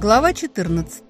Глава 14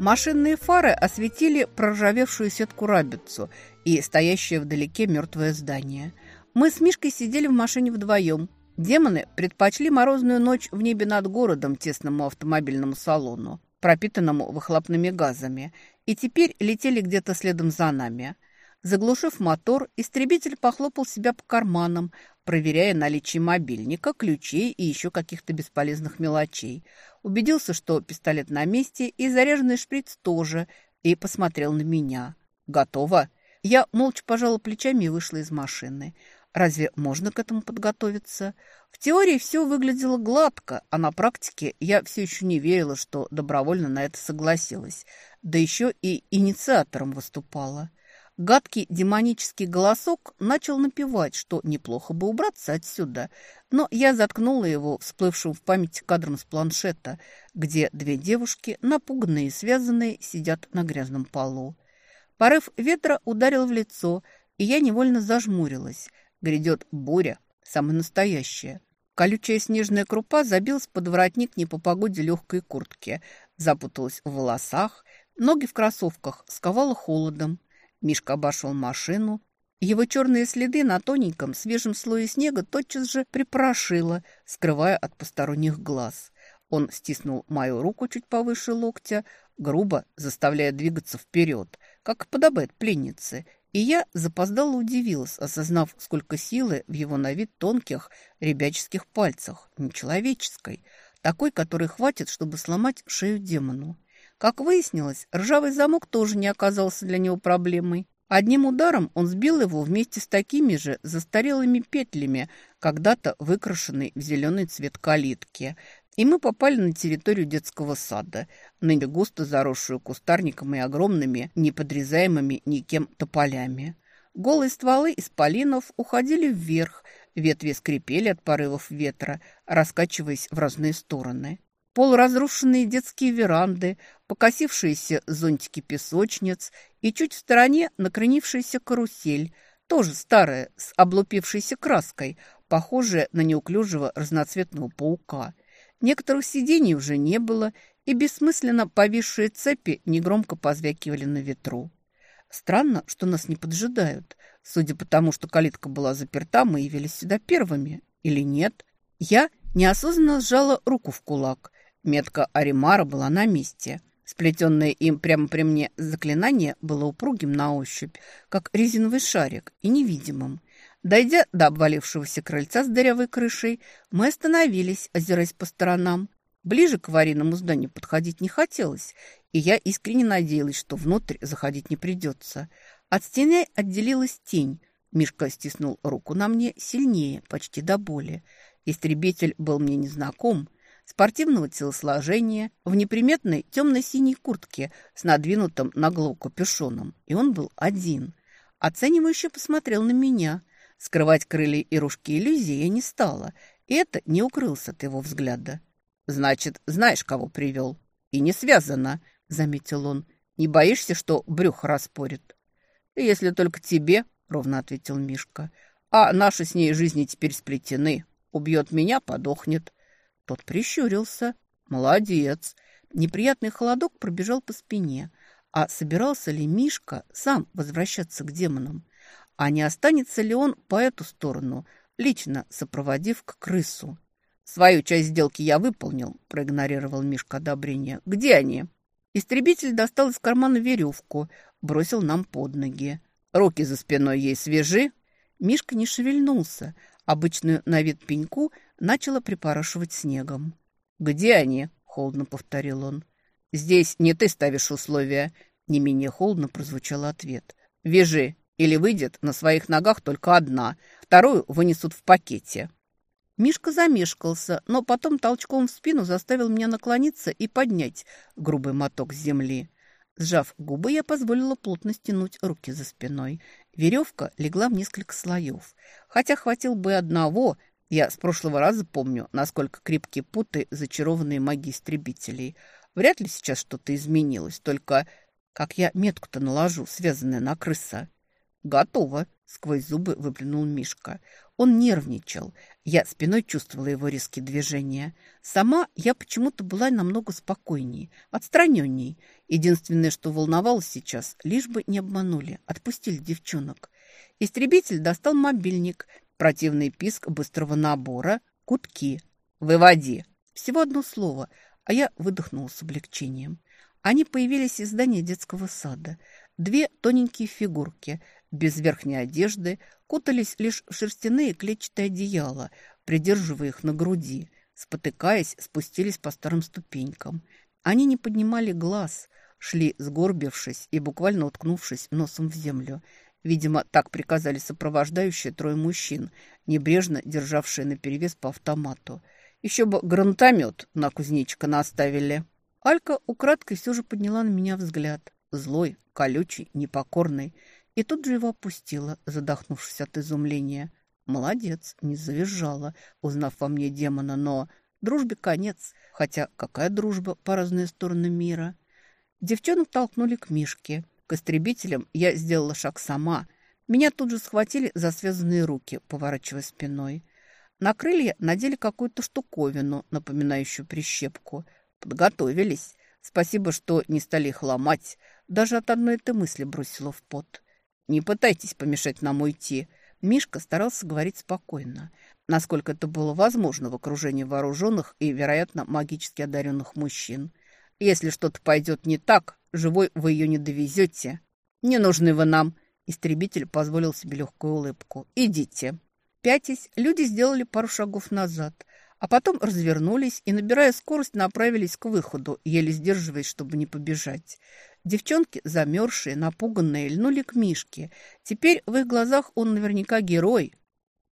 Машинные фары осветили проржавевшую сетку-рабицу и стоящее вдалеке мертвое здание. Мы с Мишкой сидели в машине вдвоем. Демоны предпочли морозную ночь в небе над городом тесному автомобильному салону, пропитанному выхлопными газами, и теперь летели где-то следом за нами – Заглушив мотор, истребитель похлопал себя по карманам, проверяя наличие мобильника, ключей и еще каких-то бесполезных мелочей. Убедился, что пистолет на месте и заряженный шприц тоже, и посмотрел на меня. «Готово?» Я молча пожала плечами и вышла из машины. Разве можно к этому подготовиться? В теории все выглядело гладко, а на практике я все еще не верила, что добровольно на это согласилась. Да еще и инициатором выступала. Гадкий демонический голосок начал напевать, что неплохо бы убраться отсюда, но я заткнула его всплывшим в памяти кадром с планшета, где две девушки, напуганные и связанные, сидят на грязном полу. Порыв ветра ударил в лицо, и я невольно зажмурилась. Грядет буря, самая настоящая. Колючая снежная крупа забилась под воротник не по погоде легкой куртки, запуталась в волосах, ноги в кроссовках сковала холодом. Мишка обошел машину. Его черные следы на тоненьком свежем слое снега тотчас же припорошило, скрывая от посторонних глаз. Он стиснул мою руку чуть повыше локтя, грубо заставляя двигаться вперед, как подобает пленнице, и я запоздало удивилась, осознав, сколько силы в его на вид тонких ребяческих пальцах, нечеловеческой, такой, которой хватит, чтобы сломать шею демону. Как выяснилось, ржавый замок тоже не оказался для него проблемой. Одним ударом он сбил его вместе с такими же застарелыми петлями, когда-то выкрашенной в зеленый цвет калитки. И мы попали на территорию детского сада, ныне густо заросшую кустарником и огромными, неподрезаемыми никем тополями. Голые стволы исполинов уходили вверх, ветви скрипели от порывов ветра, раскачиваясь в разные стороны полуразрушенные детские веранды, покосившиеся зонтики песочниц и чуть в стороне накренившаяся карусель, тоже старая, с облупившейся краской, похожая на неуклюжего разноцветного паука. Некоторых сидений уже не было, и бессмысленно повисшие цепи негромко позвякивали на ветру. Странно, что нас не поджидают. Судя по тому, что калитка была заперта, мы явились сюда первыми. Или нет? Я неосознанно сжала руку в кулак. Метка Аримара была на месте. Сплетенное им прямо при мне заклинание было упругим на ощупь, как резиновый шарик, и невидимым. Дойдя до обвалившегося крыльца с дырявой крышей, мы остановились, озираясь по сторонам. Ближе к аварийному зданию подходить не хотелось, и я искренне надеялась, что внутрь заходить не придется. От стены отделилась тень. Мишка стиснул руку на мне сильнее, почти до боли. Истребитель был мне незнаком — спортивного телосложения, в неприметной темно-синей куртке с надвинутым на голову капюшоном. И он был один. Оценивающе посмотрел на меня. Скрывать крылья и ружки иллюзии я не стала. И это не укрылся от его взгляда. «Значит, знаешь, кого привел?» «И не связано», — заметил он. «Не боишься, что брюхо распорит?» «Если только тебе», — ровно ответил Мишка. «А наши с ней жизни теперь сплетены. Убьет меня, подохнет. Тот прищурился. «Молодец!» Неприятный холодок пробежал по спине. А собирался ли Мишка сам возвращаться к демонам? А не останется ли он по эту сторону, лично сопроводив к крысу? «Свою часть сделки я выполнил», – проигнорировал Мишка одобрение. «Где они?» Истребитель достал из кармана веревку, бросил нам под ноги. «Руки за спиной ей свежи?» Мишка не шевельнулся. Обычную на вид пеньку начало припорошивать снегом. «Где они?» — холодно повторил он. «Здесь не ты ставишь условия», — не менее холодно прозвучал ответ. «Вяжи, или выйдет на своих ногах только одна, вторую вынесут в пакете». Мишка замешкался, но потом толчком в спину заставил меня наклониться и поднять грубый моток земли. Сжав губы, я позволила плотно стянуть руки за спиной. Веревка легла в несколько слоев. Хотя хватил бы одного, я с прошлого раза помню, насколько крепкие путы, зачарованные магией истребителей. Вряд ли сейчас что-то изменилось, только как я метку-то наложу, связанная на крыса. «Готово», – сквозь зубы выплюнул Мишка. Он нервничал. Я спиной чувствовала его резкие движения. Сама я почему-то была намного спокойнее, отстраненней. Единственное, что волновалось сейчас, лишь бы не обманули, отпустили девчонок. Истребитель достал мобильник, противный писк быстрого набора, кутки. «Выводи!» Всего одно слово, а я выдохнула с облегчением. Они появились из здания детского сада. Две тоненькие фигурки, без верхней одежды, кутались лишь в шерстяные клетчатые одеяла, придерживая их на груди. Спотыкаясь, спустились по старым ступенькам. Они не поднимали глаз, шли сгорбившись и буквально уткнувшись носом в землю. Видимо, так приказали сопровождающие трое мужчин, небрежно державшие наперевес по автомату. Еще бы гранатомет на кузнечика наставили. Алька украдкой все же подняла на меня взгляд. Злой, колючий, непокорный. И тут же его опустила, задохнувшись от изумления. Молодец, не завизжала, узнав во мне демона, но дружбе конец. Хотя какая дружба по разные стороны мира? Девчонок толкнули к Мишке. К истребителям я сделала шаг сама. Меня тут же схватили за связанные руки, поворачивая спиной. На крылья надели какую-то штуковину, напоминающую прищепку. Подготовились. Спасибо, что не стали их ломать. Даже от одной этой мысли бросила в пот. «Не пытайтесь помешать нам уйти». Мишка старался говорить спокойно, насколько это было возможно в окружении вооруженных и, вероятно, магически одаренных мужчин. «Если что-то пойдет не так, живой вы ее не довезете. Не нужны вы нам». Истребитель позволил себе легкую улыбку. «Идите». Пятясь, люди сделали пару шагов назад, а потом развернулись и, набирая скорость, направились к выходу, еле сдерживаясь, чтобы не побежать. Девчонки, замерзшие, напуганные, льнули к Мишке. Теперь в их глазах он наверняка герой.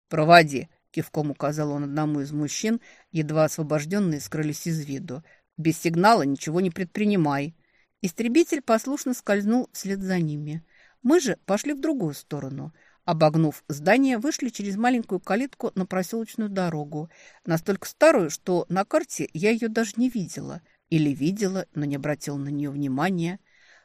«Проводи», — кивком указал он одному из мужчин, едва освобожденные скрылись из виду. «Без сигнала ничего не предпринимай». Истребитель послушно скользнул вслед за ними. Мы же пошли в другую сторону. Обогнув здание, вышли через маленькую калитку на проселочную дорогу. Настолько старую, что на карте я ее даже не видела. Или видела, но не обратила на нее внимания.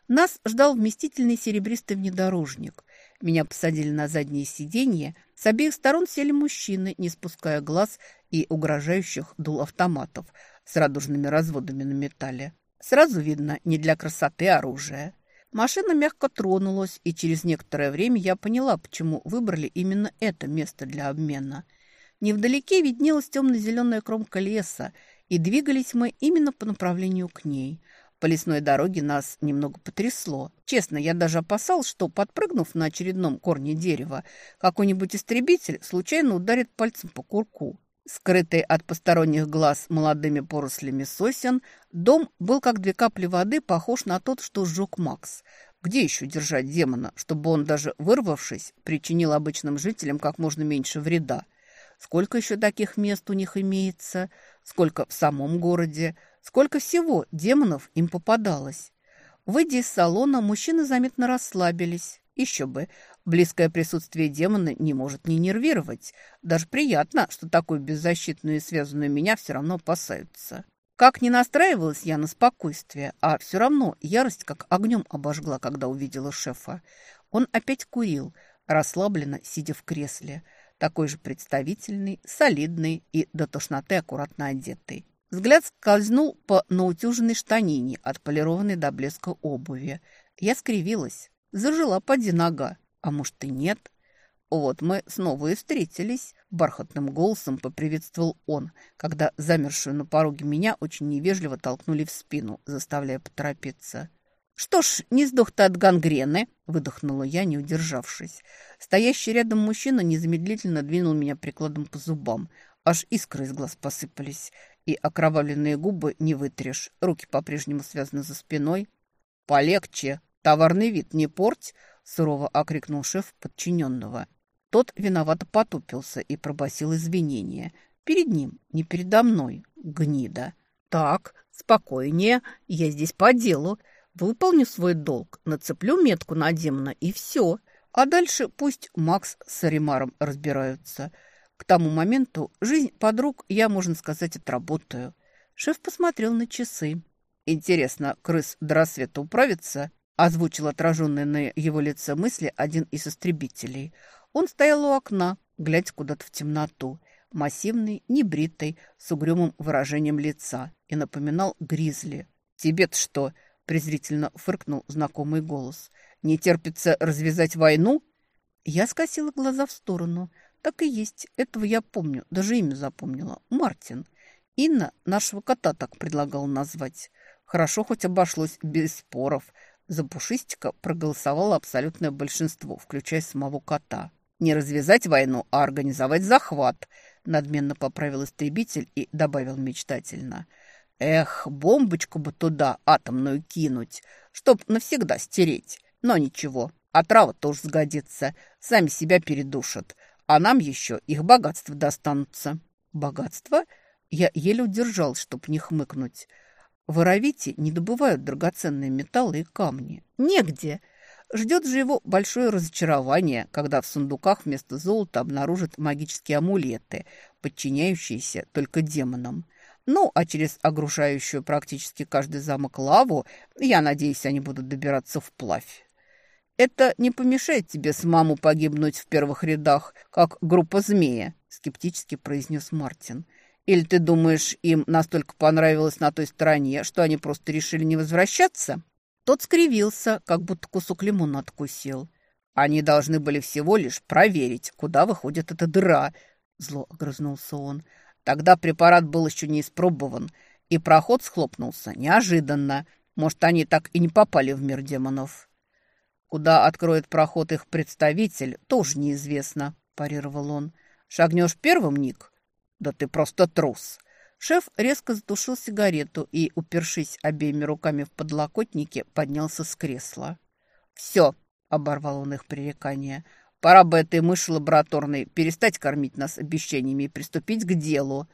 Нас ждал вместительный серебристый внедорожник. Меня посадили на заднее сиденье. С обеих сторон сели мужчины, не спуская глаз и угрожающих дул автоматов с радужными разводами на металле. Сразу видно, не для красоты оружие. Машина мягко тронулась, и через некоторое время я поняла, почему выбрали именно это место для обмена. Невдалеке виднелась темно-зеленая кромка леса, и двигались мы именно по направлению к ней – по лесной дороге нас немного потрясло. Честно, я даже опасался, что, подпрыгнув на очередном корне дерева, какой-нибудь истребитель случайно ударит пальцем по курку. Скрытый от посторонних глаз молодыми порослями сосен, дом был, как две капли воды, похож на тот, что сжег Макс. Где еще держать демона, чтобы он, даже вырвавшись, причинил обычным жителям как можно меньше вреда? Сколько еще таких мест у них имеется? Сколько в самом городе? Сколько всего демонов им попадалось? Выйдя из салона, мужчины заметно расслабились. Еще бы, близкое присутствие демона не может не нервировать. Даже приятно, что такую беззащитную и связанную меня все равно опасаются. Как не настраивалась я на спокойствие, а все равно ярость как огнем обожгла, когда увидела шефа. Он опять курил, расслабленно сидя в кресле, такой же представительный, солидный и до тошноты аккуратно одетый. Взгляд скользнул по наутюженной штанине, отполированной до блеска обуви. Я скривилась. Зажила поди нога. А может и нет? Вот мы снова и встретились. Бархатным голосом поприветствовал он, когда замершую на пороге меня очень невежливо толкнули в спину, заставляя поторопиться. «Что ж, не сдох ты от гангрены», — выдохнула я, не удержавшись. Стоящий рядом мужчина незамедлительно двинул меня прикладом по зубам. Аж искры из глаз посыпались и окровавленные губы не вытрешь. Руки по-прежнему связаны за спиной. «Полегче! Товарный вид не порть!» — сурово окрикнул шеф подчиненного. Тот виновато потупился и пробасил извинения. Перед ним, не передо мной, гнида. «Так, спокойнее, я здесь по делу. Выполню свой долг, нацеплю метку на демона и все. А дальше пусть Макс с Аримаром разбираются». К тому моменту жизнь подруг я, можно сказать, отработаю. Шеф посмотрел на часы. Интересно, крыс до рассвета управится? Озвучил отраженные на его лице мысли один из истребителей. Он стоял у окна, глядя куда-то в темноту, массивный, небритый, с угрюмым выражением лица, и напоминал гризли. «Тебе-то что?» – презрительно фыркнул знакомый голос. «Не терпится развязать войну?» Я скосила глаза в сторону. Так и есть, этого я помню, даже имя запомнила. Мартин. Инна нашего кота так предлагала назвать. Хорошо хоть обошлось без споров. За Пушистика проголосовало абсолютное большинство, включая самого кота. Не развязать войну, а организовать захват, надменно поправил истребитель и добавил мечтательно. Эх, бомбочку бы туда атомную кинуть, чтоб навсегда стереть. Но ничего, отрава тоже сгодится, сами себя передушат, а нам еще их богатства достанутся. Богатство? Я еле удержал, чтоб не хмыкнуть. В Аравите не добывают драгоценные металлы и камни. Негде. Ждет же его большое разочарование, когда в сундуках вместо золота обнаружат магические амулеты, подчиняющиеся только демонам. Ну, а через огружающую практически каждый замок лаву, я надеюсь, они будут добираться вплавь. «Это не помешает тебе самому погибнуть в первых рядах, как группа змея», — скептически произнес Мартин. Или ты думаешь, им настолько понравилось на той стороне, что они просто решили не возвращаться?» Тот скривился, как будто кусок лимона откусил. «Они должны были всего лишь проверить, куда выходит эта дыра», — зло огрызнулся он. «Тогда препарат был еще не испробован, и проход схлопнулся неожиданно. Может, они так и не попали в мир демонов». «Куда откроет проход их представитель, тоже неизвестно», – парировал он. «Шагнешь первым, Ник?» «Да ты просто трус!» Шеф резко затушил сигарету и, упершись обеими руками в подлокотники, поднялся с кресла. «Все!» — оборвал он их пререкание. «Пора бы этой мыши лабораторной перестать кормить нас обещаниями и приступить к делу!»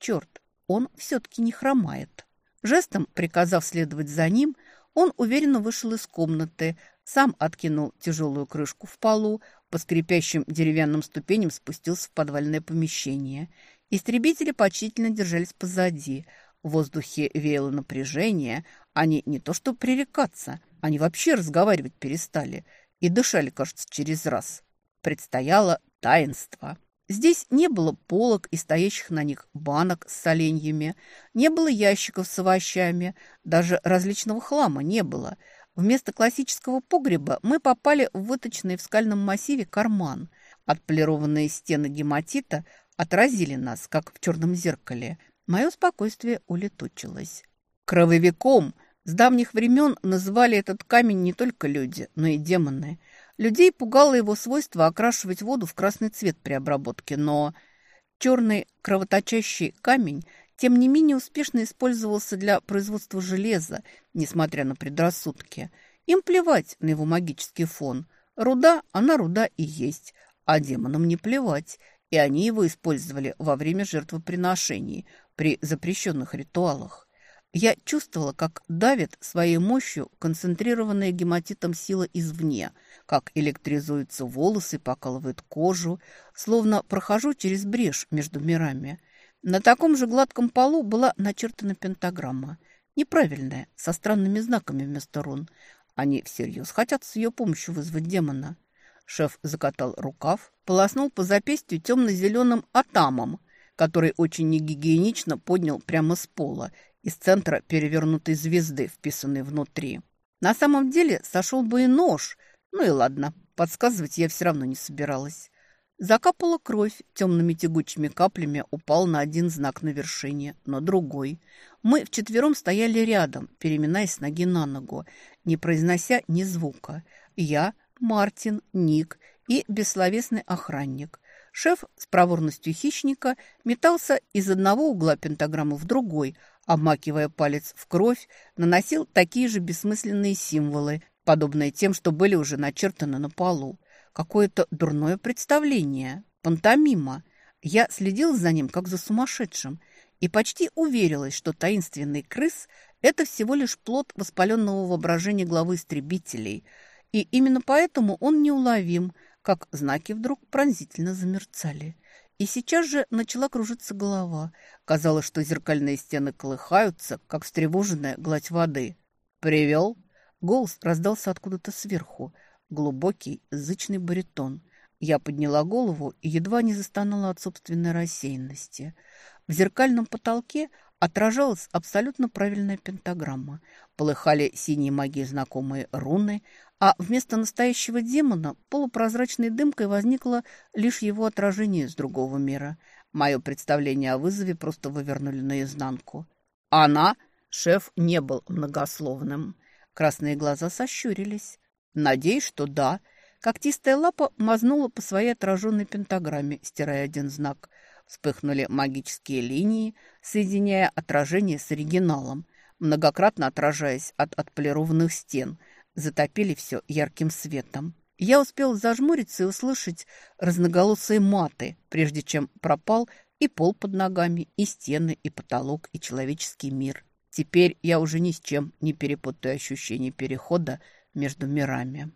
«Черт, он все-таки не хромает!» Жестом, приказав следовать за ним, он уверенно вышел из комнаты, сам откинул тяжелую крышку в полу, по скрипящим деревянным ступеням спустился в подвальное помещение – Истребители почтительно держались позади. В воздухе веяло напряжение. Они не то что пререкаться, они вообще разговаривать перестали. И дышали, кажется, через раз. Предстояло таинство. Здесь не было полок и стоящих на них банок с соленьями, не было ящиков с овощами, даже различного хлама не было. Вместо классического погреба мы попали в выточенный в скальном массиве карман. Отполированные стены гематита отразили нас, как в черном зеркале. Мое спокойствие улетучилось. Крововиком с давних времен называли этот камень не только люди, но и демоны. Людей пугало его свойство окрашивать воду в красный цвет при обработке, но черный кровоточащий камень тем не менее успешно использовался для производства железа, несмотря на предрассудки. Им плевать на его магический фон. Руда, она руда и есть, а демонам не плевать и они его использовали во время жертвоприношений при запрещенных ритуалах. Я чувствовала, как давит своей мощью концентрированная гематитом сила извне, как электризуются волосы, покалывает кожу, словно прохожу через брешь между мирами. На таком же гладком полу была начертана пентаграмма. Неправильная, со странными знаками вместо рун. Они всерьез хотят с ее помощью вызвать демона. Шеф закатал рукав, полоснул по запястью темно-зеленым атамом, который очень негигиенично поднял прямо с пола, из центра перевернутой звезды, вписанной внутри. На самом деле сошел бы и нож. Ну и ладно, подсказывать я все равно не собиралась. Закапала кровь, темными тягучими каплями упал на один знак на вершине, на другой. Мы вчетвером стояли рядом, переминаясь с ноги на ногу, не произнося ни звука. Я, Мартин, Ник и бессловесный охранник. Шеф с проворностью хищника метался из одного угла пентаграммы в другой, обмакивая палец в кровь, наносил такие же бессмысленные символы, подобные тем, что были уже начертаны на полу. Какое-то дурное представление, пантомима. Я следил за ним, как за сумасшедшим, и почти уверилась, что таинственный крыс – это всего лишь плод воспаленного воображения главы истребителей – и именно поэтому он неуловим, как знаки вдруг пронзительно замерцали. И сейчас же начала кружиться голова. Казалось, что зеркальные стены колыхаются, как встревоженная гладь воды. «Привел?» Голос раздался откуда-то сверху. Глубокий, зычный баритон. Я подняла голову и едва не застонала от собственной рассеянности. В зеркальном потолке отражалась абсолютно правильная пентаграмма. Полыхали синие магии знакомые руны, а вместо настоящего демона полупрозрачной дымкой возникло лишь его отражение из другого мира. Мое представление о вызове просто вывернули наизнанку. «Она?» Шеф не был многословным. Красные глаза сощурились. «Надеюсь, что да». Когтистая лапа мазнула по своей отраженной пентаграмме, стирая один знак. Вспыхнули магические линии, соединяя отражение с оригиналом, многократно отражаясь от отполированных стен, затопили все ярким светом. Я успел зажмуриться и услышать разноголосые маты, прежде чем пропал и пол под ногами, и стены, и потолок, и человеческий мир. Теперь я уже ни с чем не перепутаю ощущение перехода между мирами.